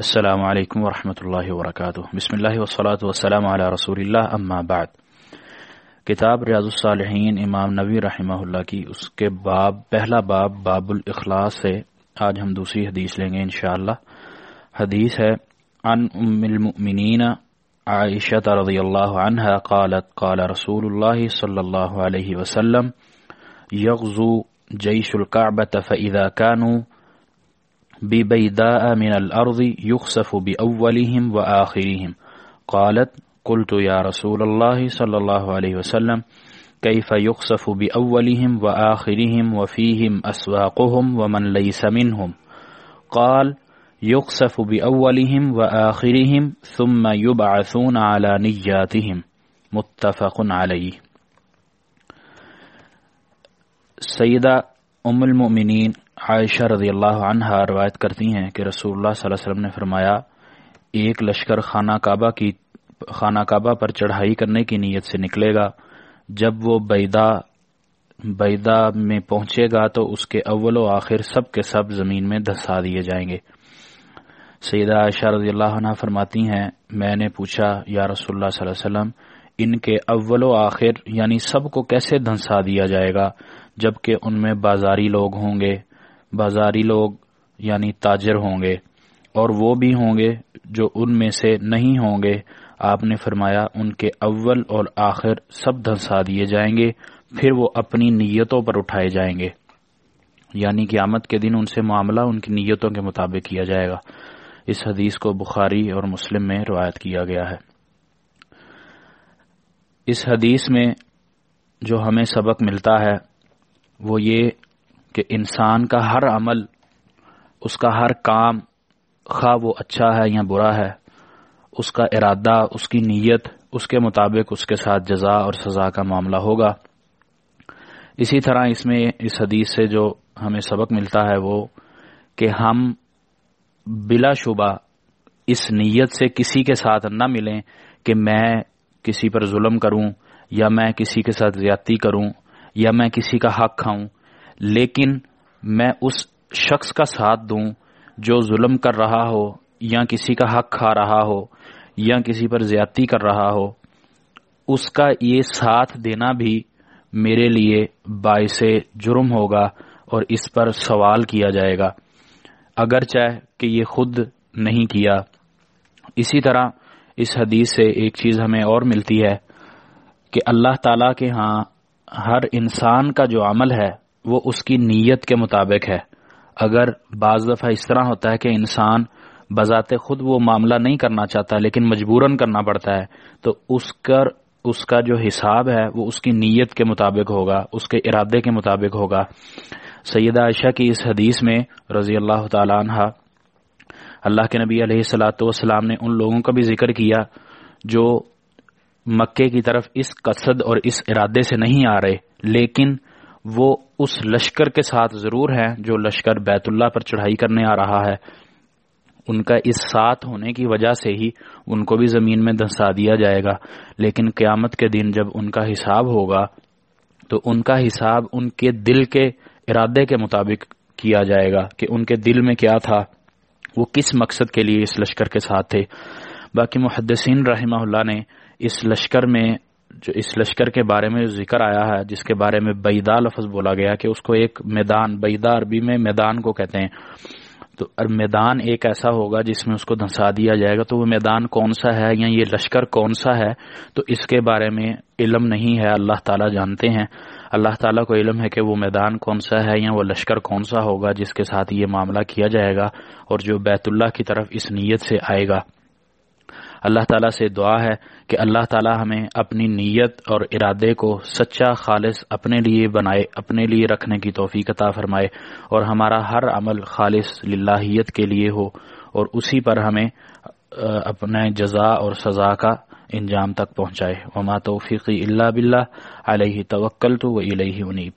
السلام علیکم ورحمۃ اللہ وبرکاتہ۔ بسم اللہ وسلاۃ وسلم علیہ رسول اللہ، اما بعد۔ کتاب ریاض الصالحین امام نبی رحمہ اللہ کی، اس کے باب، پہلا باب باب الاخلاص ہے۔ آج ہم دوسری حدیث لیں گے انشاءاللہ۔ حدیث ہے، عن ام المؤمنین عائشہ رضی اللہ عنہ قالت، قال رسول اللہ صلی اللہ علیہ وسلم، یغزو جیش الكعبة فإذا كانوا ببيداء من الأرض يخسف بأولهم وآخرهم. قالت، قلت يا رسول الله صلى الله عليه وسلم، كيف يخسف بأولهم وآخرهم وفيهم أسواقهم ومن ليس منهم؟ قال، يخسف بأولهم وآخرهم ثم يبعثون على نياتهم. متفق عليه. سیدہ ام المؤمنین عائشہ رضی اللہ عنہ روایت کرتی ہیں کہ رسول اللہ صلی اللہ علیہ وسلم نے فرمایا، ایک لشکر خانہ کعبہ کی، خانہ کعبہ پر چڑھائی کرنے کی نیت سے نکلے گا۔ جب وہ بیدا بیدا میں پہنچے گا تو اس کے اول و آخر سب کے سب زمین میں دھسا دیے جائیں گے۔ سیدہ عائشہ رضی اللہ عنہ فرماتی ہیں، میں نے پوچھا، یا رسول اللہ صلی اللہ علیہ وسلم، ان کے اول و آخر یعنی سب کو کیسے دھنسا دیا جائے گا، جبکہ ان میں بازاری لوگ ہوں گے؟ بازاری لوگ یعنی تاجر ہوں گے اور وہ بھی ہوں گے جو ان میں سے نہیں ہوں گے۔ آپ نے فرمایا، ان کے اول اور آخر سب دھنسا دیے جائیں گے، پھر وہ اپنی نیتوں پر اٹھائے جائیں گے۔ یعنی قیامت کے دن ان سے معاملہ ان کی نیتوں کے مطابق کیا جائے گا۔ اس حدیث کو بخاری اور مسلم میں روایت کیا گیا ہے۔ اس حدیث میں جو ہمیں سبق ملتا ہے، وہ یہ کہ انسان کا ہر عمل، اس کا ہر کام خواہ وہ اچھا ہے یا برا ہے، اس کا ارادہ، اس کی نیت، اس کے مطابق اس کے ساتھ جزا اور سزا کا معاملہ ہوگا۔ اسی طرح اس میں اس حدیث سے جو ہمیں سبق ملتا ہے وہ کہ ہم بلا شبہ اس نیت سے کسی کے ساتھ نہ ملیں کہ میں کسی پر ظلم کروں یا میں کسی کے ساتھ زیادتی کروں یا میں کسی کا حق کھاؤں۔ لیکن میں اس شخص کا ساتھ دوں جو ظلم کر رہا ہو، یا کسی کا حق کھا رہا ہو، یا کسی پر زیادتی کر رہا ہو، اس کا یہ ساتھ دینا بھی میرے لیے باعث جرم ہوگا اور اس پر سوال کیا جائے گا۔ اگر چاہے کہ یہ خود نہیں کیا۔ اسی طرح اس حدیث سے ایک چیز ہمیں اور ملتی ہے کہ اللہ تعالی کے ہاں ہر انسان کا جو عمل ہے وہ اس کی نیت کے مطابق ہے۔ اگر بعض دفعہ اس طرح ہوتا ہے کہ انسان بذات خود وہ معاملہ نہیں کرنا چاہتا لیکن مجبوراً کرنا پڑتا ہے، تو اس کر، اس کا جو حساب ہے وہ اس کی نیت کے مطابق ہوگا، اس کے ارادے کے مطابق ہوگا۔ سیدہ عائشہ کی اس حدیث میں رضی اللہ تعالی عنہ، اللہ کے نبی علیہ السلاۃ والسلام نے ان لوگوں کا بھی ذکر کیا جو مکے کی طرف اس قصد اور اس ارادے سے نہیں آ رہے، لیکن وہ اس لشکر کے ساتھ ضرور ہے جو لشکر بیت اللہ پر چڑھائی کرنے آ رہا ہے۔ ان کا اس ساتھ ہونے کی وجہ سے ہی ان کو بھی زمین میں دھنسا دیا جائے گا۔ لیکن قیامت کے دن جب ان کا حساب ہوگا، تو ان کا حساب ان کے دل کے ارادے کے مطابق کیا جائے گا کہ ان کے دل میں کیا تھا، وہ کس مقصد کے لیے اس لشکر کے ساتھ تھے۔ باقی محدثین رحمہ اللہ نے اس لشکر میں جو اس لشکر کے بارے میں ذکر آیا ہے، جس کے بارے میں بیدا لفظ بولا گیا کہ اس کو ایک میدان بیدا عربی میں میدان کو کہتے ہیں۔ تو میدان ایک ایسا ہوگا جس میں اس کو دھنسا دیا جائے گا۔ تو وہ میدان کون سا ہے یا یہ لشکر کون سا ہے؟ تو اس کے بارے میں علم نہیں ہے، اللہ تعالیٰ جانتے ہیں۔ اللہ تعالیٰ کو علم ہے کہ وہ میدان کون سا ہے یا وہ لشکر کون سا ہوگا جس کے ساتھ یہ معاملہ کیا جائے گا اور جو بیت اللہ کی طرف اس نیت سے آئے گا۔ اللہ تعالیٰ سے دعا ہے کہ اللہ تعالیٰ ہمیں اپنی نیت اور ارادے کو سچا خالص اپنے لیے بنائے، اپنے لیے رکھنے کی توفیق عطا فرمائے اور ہمارا ہر عمل خالص للہیت کے لیے ہو اور اسی پر ہمیں اپنے جزا اور سزا کا انجام تک پہنچائے۔ وما توفیقی اللہ بلّہ علیہ توکل تو وہ الہی انیب۔